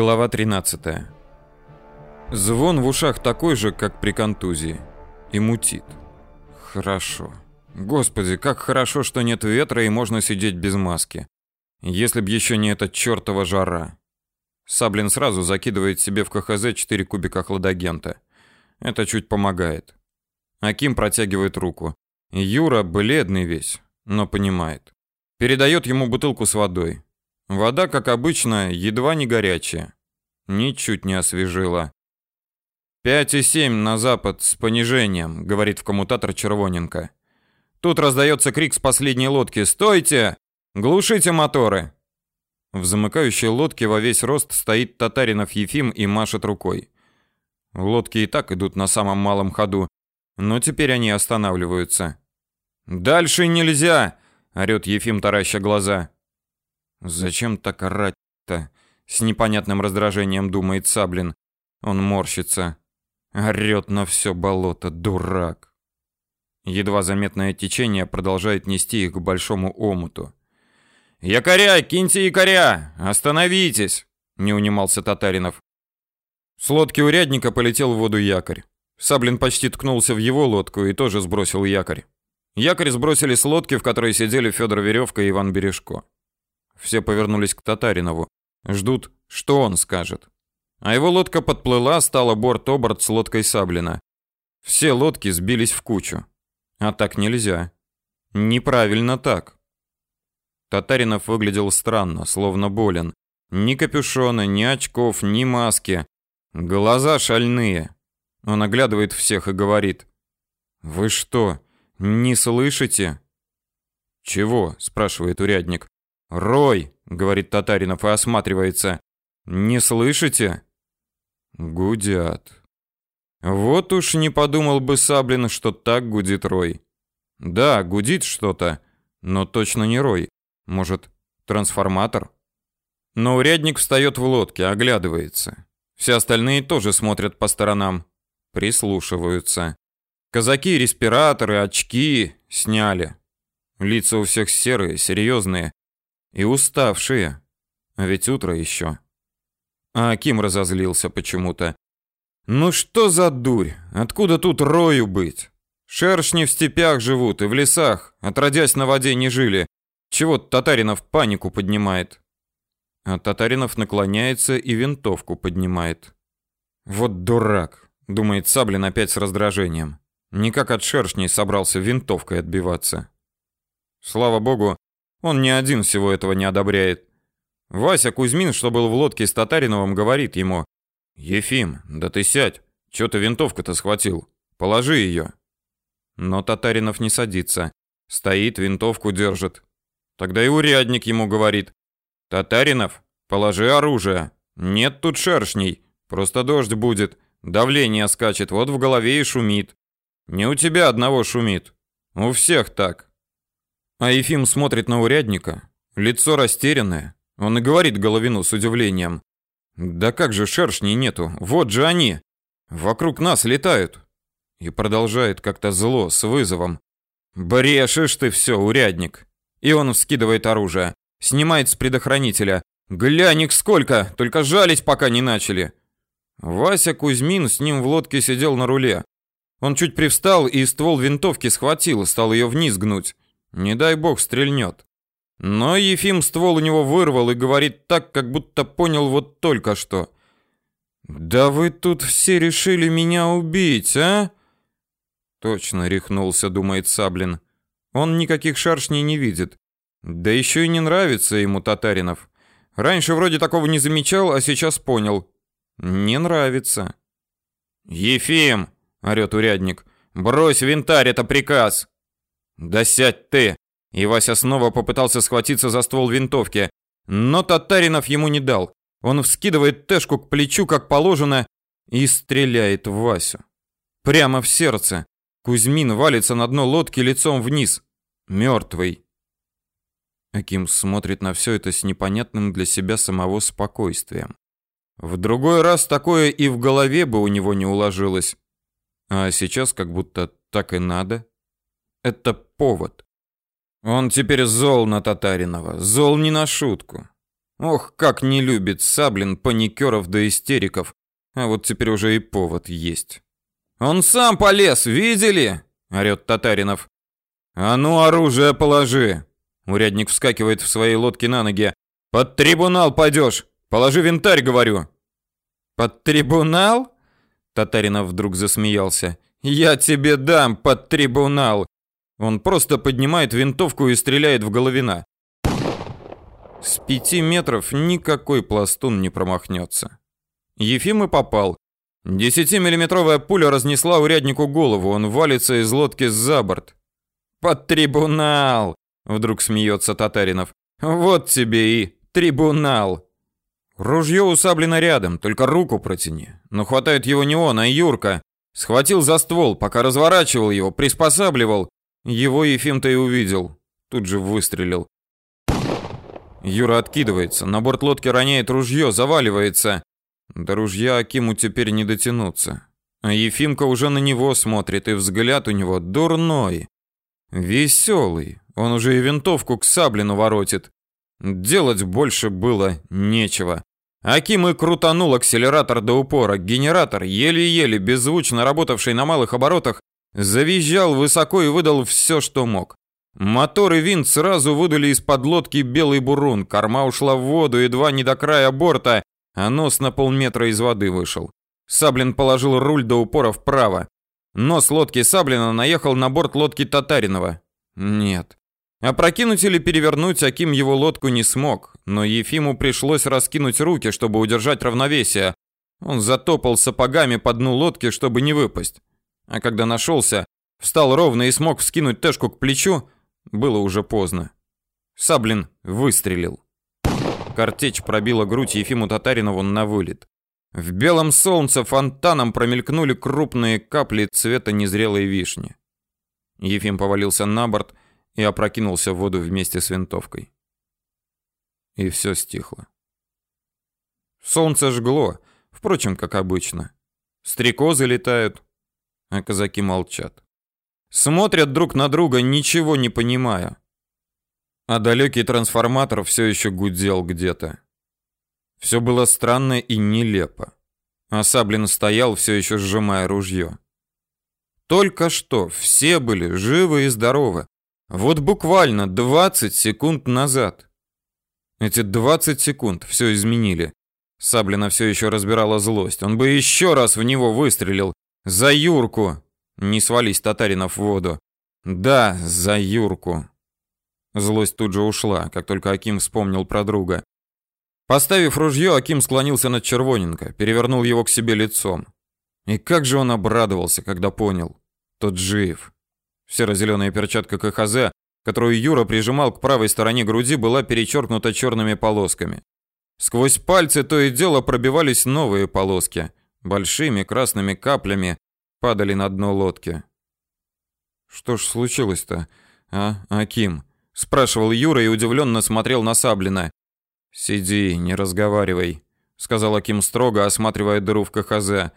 Глава 13. Звон в ушах такой же, как при контузии. И мутит. Хорошо. Господи, как хорошо, что нет ветра и можно сидеть без маски. Если б еще не эта чертова жара. Саблин сразу закидывает себе в КХЗ 4 кубика хладагента. Это чуть помогает. Аким протягивает руку. Юра бледный весь, но понимает. Передает ему бутылку с водой. Вода, как обычно, едва не горячая. Ничуть не освежила. «Пять и семь на запад с понижением», — говорит в коммутатор Червоненко. Тут раздается крик с последней лодки. «Стойте! Глушите моторы!» В замыкающей лодке во весь рост стоит Татаринов Ефим и машет рукой. Лодки и так идут на самом малом ходу, но теперь они останавливаются. «Дальше нельзя!» — орёт Ефим, тараща глаза. Зачем так орать-то? С непонятным раздражением думает Саблин. Он морщится. Орёт на все болото, дурак. Едва заметное течение продолжает нести их к большому омуту. «Якоря! Киньте якоря! Остановитесь!» Не унимался Татаринов. С лодки урядника полетел в воду якорь. Саблин почти ткнулся в его лодку и тоже сбросил якорь. Якорь сбросили с лодки, в которой сидели Федор Веревка и Иван Бережко. Все повернулись к Татаринову. Ждут, что он скажет. А его лодка подплыла, стала борт-оборт с лодкой Саблина. Все лодки сбились в кучу. А так нельзя. Неправильно так. Татаринов выглядел странно, словно болен. Ни капюшона, ни очков, ни маски. Глаза шальные. Он оглядывает всех и говорит. «Вы что, не слышите?» «Чего?» – спрашивает урядник. «Рой!» — говорит Татаринов и осматривается. «Не слышите?» Гудят. Вот уж не подумал бы Саблин, что так гудит Рой. Да, гудит что-то, но точно не Рой. Может, трансформатор? Но урядник встает в лодке, оглядывается. Все остальные тоже смотрят по сторонам, прислушиваются. Казаки респираторы, очки сняли. Лица у всех серые, серьезные, и уставшие. А ведь утро еще. А Аким разозлился почему-то. Ну что за дурь? Откуда тут рою быть? Шершни в степях живут и в лесах, отродясь на воде не жили. Чего Татаринов панику поднимает? А Татаринов наклоняется и винтовку поднимает. Вот дурак, думает Саблин опять с раздражением. Никак от шершней собрался винтовкой отбиваться. Слава богу, он ни один всего этого не одобряет. Вася Кузьмин, что был в лодке с Татариновым, говорит ему: "Ефим, да ты сядь, что ты винтовку-то схватил? Положи ее". Но Татаринов не садится, стоит, винтовку держит. Тогда и урядник ему говорит: "Татаринов, положи оружие. Нет тут шершней, просто дождь будет, давление скачет, вот в голове и шумит. Не у тебя одного шумит, у всех так". А Ефим смотрит на урядника, лицо растерянное. Он и говорит Головину с удивлением: "Да как же шершней нету? Вот же они. Вокруг нас летают". И продолжает как-то зло с вызовом: "Брешешь ты все, урядник". И он вскидывает оружие, снимает с предохранителя. "Глянь их сколько, только жалить пока не начали". Вася Кузьмин с ним в лодке сидел на руле. Он чуть привстал и ствол винтовки схватил, стал ее вниз гнуть. Не дай бог стрельнет. Но Ефим ствол у него вырвал и говорит так, как будто понял вот только что. «Да вы тут все решили меня убить, а?» Точно рехнулся, думает Саблин. Он никаких шаршней не видит. Да еще и не нравится ему Татаринов. Раньше вроде такого не замечал, а сейчас понял. Не нравится. «Ефим!» — орет урядник. «Брось винтарь, это приказ!» «Да сядь ты!» И Вася снова попытался схватиться за ствол винтовки, но Татаринов ему не дал. Он вскидывает Тэшку к плечу, как положено, и стреляет в Васю. Прямо в сердце. Кузьмин валится на дно лодки лицом вниз. Мертвый. Аким смотрит на все это с непонятным для себя самого спокойствием. В другой раз такое и в голове бы у него не уложилось. А сейчас как будто так и надо. Это повод. Он теперь зол на Татаринова, зол не на шутку. Ох, как не любит Саблин паникеров до истериков. А вот теперь уже и повод есть. «Он сам полез, видели?» — орёт Татаринов. «А ну, оружие положи!» Урядник вскакивает в своей лодке на ноги. «Под трибунал пойдешь! Положи винтарь, говорю!» «Под трибунал?» Татаринов вдруг засмеялся. «Я тебе дам под трибунал!» Он просто поднимает винтовку и стреляет в головина. С пяти метров никакой пластун не промахнется. Ефим и попал. Десятимиллиметровая пуля разнесла уряднику голову, он валится из лодки за борт. «Под трибунал!» — вдруг смеется Татаринов. «Вот тебе и трибунал!» Ружье у Саблина рядом, только руку протяни. Но хватает его не он, а Юрка. Схватил за ствол, пока разворачивал его, приспосабливал. Его Ефим-то и увидел. Тут же выстрелил. Юра откидывается, на борт лодки роняет ружье, заваливается. До ружья Акиму теперь не дотянуться. А Ефимка уже на него смотрит, и взгляд у него дурной. Веселый. Он уже и винтовку к Саблину воротит. Делать больше было нечего. Аким и крутанул акселератор до упора. Генератор, еле-еле беззвучно работавший на малых оборотах, завизжал высоко и выдал все, что мог. Мотор и винт сразу выдали из-под лодки белый бурун, корма ушла в воду едва не до края борта, а нос на полметра из воды вышел. Саблин положил руль до упора вправо. Нос лодки Саблина наехал на борт лодки Татаринова. Нет. Опрокинуть или перевернуть Аким его лодку не смог, но Ефиму пришлось раскинуть руки, чтобы удержать равновесие. Он затопал сапогами по дну лодки, чтобы не выпасть. А когда нашелся, встал ровно и смог вскинуть Тэшку к плечу, было уже поздно. Саблин выстрелил. Картечь пробила грудь Ефиму Татаринову на вылет. В белом солнце фонтаном промелькнули крупные капли цвета незрелой вишни. Ефим повалился на борт и опрокинулся в воду вместе с винтовкой. И все стихло. Солнце жгло, впрочем, как обычно. Стрекозы летают, а казаки молчат. Смотрят друг на друга, ничего не понимая. А далекий трансформатор все еще гудел где-то. Все было странно и нелепо. А Саблин стоял, все еще сжимая ружье. Только что все были живы и здоровы. Вот буквально 20 секунд назад. Эти 20 секунд все изменили. Саблина все еще разбирала злость. Он бы еще раз в него выстрелил. За Юрку, не свались татаринов в воду. Да, за Юрку. Злость тут же ушла, как только Аким вспомнил про друга. Поставив ружье, Аким склонился над Червоненко, перевернул его к себе лицом. И как же он обрадовался, когда понял. Тот жив. Серо-зеленая перчатка КХЗ, которую Юра прижимал к правой стороне груди, была перечеркнута черными полосками. Сквозь пальцы то и дело пробивались новые полоски, большими красными каплями, падали на дно лодки. Что ж случилось-то, а, Аким? спрашивал Юра и удивленно смотрел на Саблина. Сиди, не разговаривай, сказал Аким строго, осматривая дыру в КХЗ.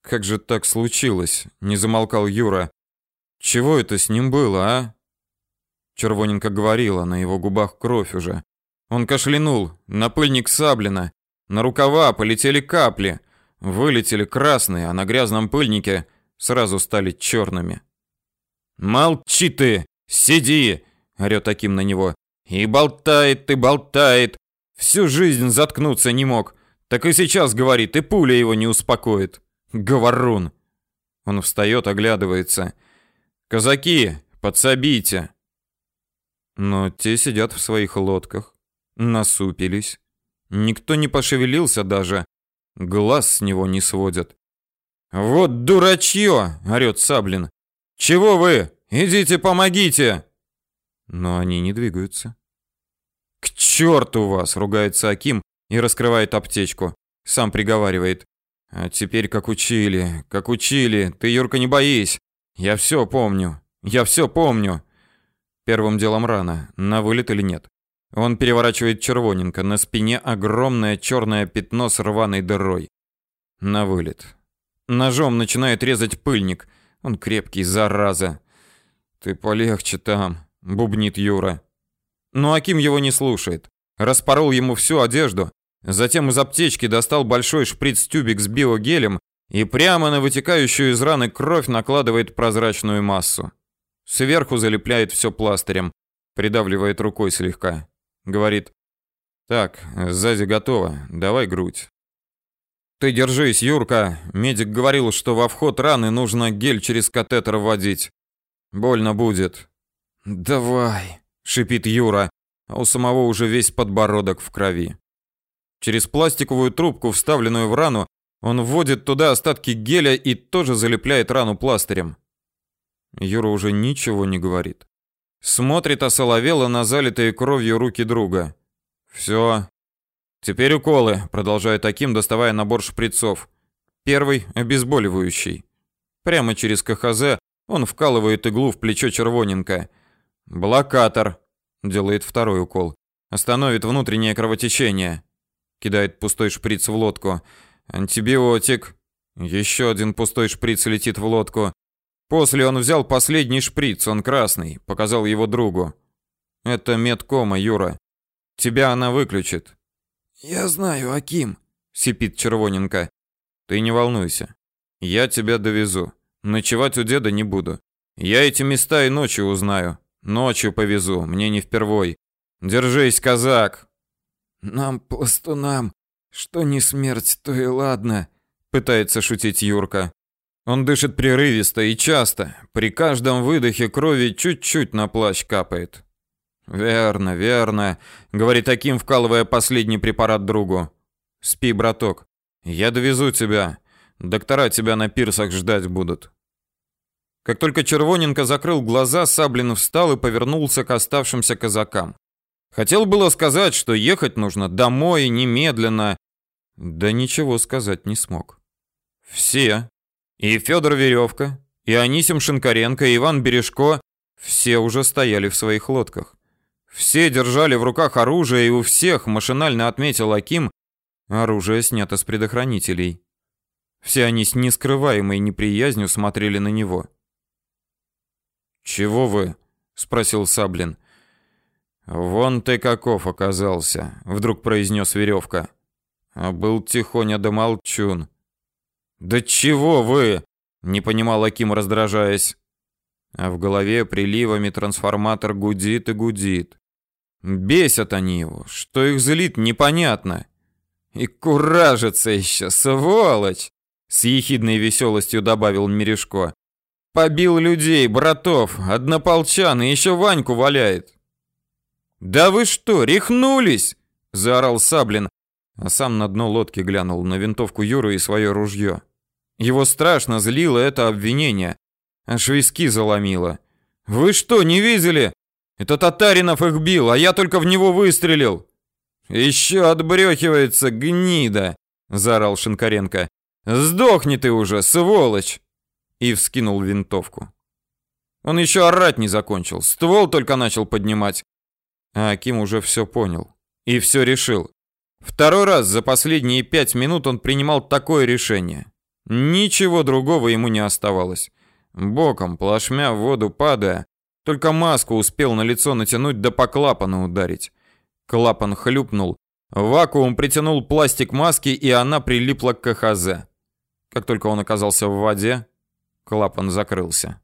Как же так случилось? не замолкал Юра. Чего это с ним было, а? Червоненко говорила, на его губах кровь уже. Он кашлянул, на пыльник Саблина, на рукава полетели капли. Вылетели красные, а на грязном пыльнике сразу стали черными. «Молчи ты! Сиди!» — орёт таким на него. «И болтает ты, болтает! Всю жизнь заткнуться не мог. Так и сейчас говорит, и пуля его не успокоит. Говорун!» Он встает, оглядывается. «Казаки, подсобите!» Но те сидят в своих лодках, насупились. Никто не пошевелился даже, Глаз с него не сводят. «Вот дурачье!» — орёт Саблин. «Чего вы? Идите, помогите!» Но они не двигаются. «К черту вас!» — ругается Аким и раскрывает аптечку. Сам приговаривает. «А теперь как учили, как учили. Ты, Юрка, не боись. Я все помню. Я все помню». Первым делом рано. На вылет или нет? Он переворачивает червоненько, на спине огромное черное пятно с рваной дырой. На вылет. Ножом начинает резать пыльник. Он крепкий, зараза. Ты полегче там, бубнит Юра. Но Аким его не слушает. распорол ему всю одежду, затем из аптечки достал большой шприц-тюбик с биогелем и прямо на вытекающую из раны кровь накладывает прозрачную массу. Сверху залепляет все пластырем, придавливает рукой слегка. Говорит, так, сзади готово, давай грудь. Ты держись, Юрка. Медик говорил, что во вход раны нужно гель через катетер вводить. Больно будет. Давай, шипит Юра, а у самого уже весь подбородок в крови. Через пластиковую трубку, вставленную в рану, он вводит туда остатки геля и тоже залепляет рану пластырем. Юра уже ничего не говорит. Смотрит осоловело на залитые кровью руки друга. Все. Теперь уколы, продолжает таким, доставая набор шприцов. Первый обезболивающий. Прямо через КХЗ он вкалывает иглу в плечо Червоненко. Блокатор. Делает второй укол. Остановит внутреннее кровотечение. Кидает пустой шприц в лодку. Антибиотик. Еще один пустой шприц летит в лодку. После он взял последний шприц, он красный, показал его другу. Это медкома, Юра. Тебя она выключит. Я знаю, Аким, сипит Червоненко. Ты не волнуйся. Я тебя довезу. Ночевать у деда не буду. Я эти места и ночью узнаю. Ночью повезу, мне не впервой. Держись, казак. Нам пластунам, что не смерть, то и ладно, пытается шутить Юрка. Он дышит прерывисто и часто. При каждом выдохе крови чуть-чуть на плащ капает. Верно, верно, говорит таким, вкалывая последний препарат другу. Спи, браток. Я довезу тебя. Доктора тебя на пирсах ждать будут. Как только Червоненко закрыл глаза, Саблин встал и повернулся к оставшимся казакам. Хотел было сказать, что ехать нужно домой немедленно, да ничего сказать не смог. Все, и Федор Веревка, и Анисим Шинкаренко, и Иван Бережко все уже стояли в своих лодках. Все держали в руках оружие, и у всех, машинально отметил Аким, оружие снято с предохранителей. Все они с нескрываемой неприязнью смотрели на него. «Чего вы?» — спросил Саблин. «Вон ты каков оказался», — вдруг произнес Веревка. «А был тихоня да молчун. «Да чего вы?» — не понимал Аким, раздражаясь. А в голове приливами трансформатор гудит и гудит. Бесят они его, что их злит, непонятно. И куражится еще, сволочь! С ехидной веселостью добавил Мережко. Побил людей, братов, однополчан и еще Ваньку валяет. «Да вы что, рехнулись?» — заорал Саблин, а сам на дно лодки глянул на винтовку Юры и свое ружье. Его страшно злило это обвинение. Аж виски заломило. «Вы что, не видели? Это Татаринов их бил, а я только в него выстрелил!» «Еще отбрехивается, гнида!» — заорал Шинкаренко. «Сдохни ты уже, сволочь!» И вскинул винтовку. Он еще орать не закончил, ствол только начал поднимать. А Аким уже все понял и все решил. Второй раз за последние пять минут он принимал такое решение. Ничего другого ему не оставалось. Боком, плашмя в воду падая, только маску успел на лицо натянуть да по клапану ударить. Клапан хлюпнул, вакуум притянул пластик маски, и она прилипла к КХЗ. Как только он оказался в воде, клапан закрылся.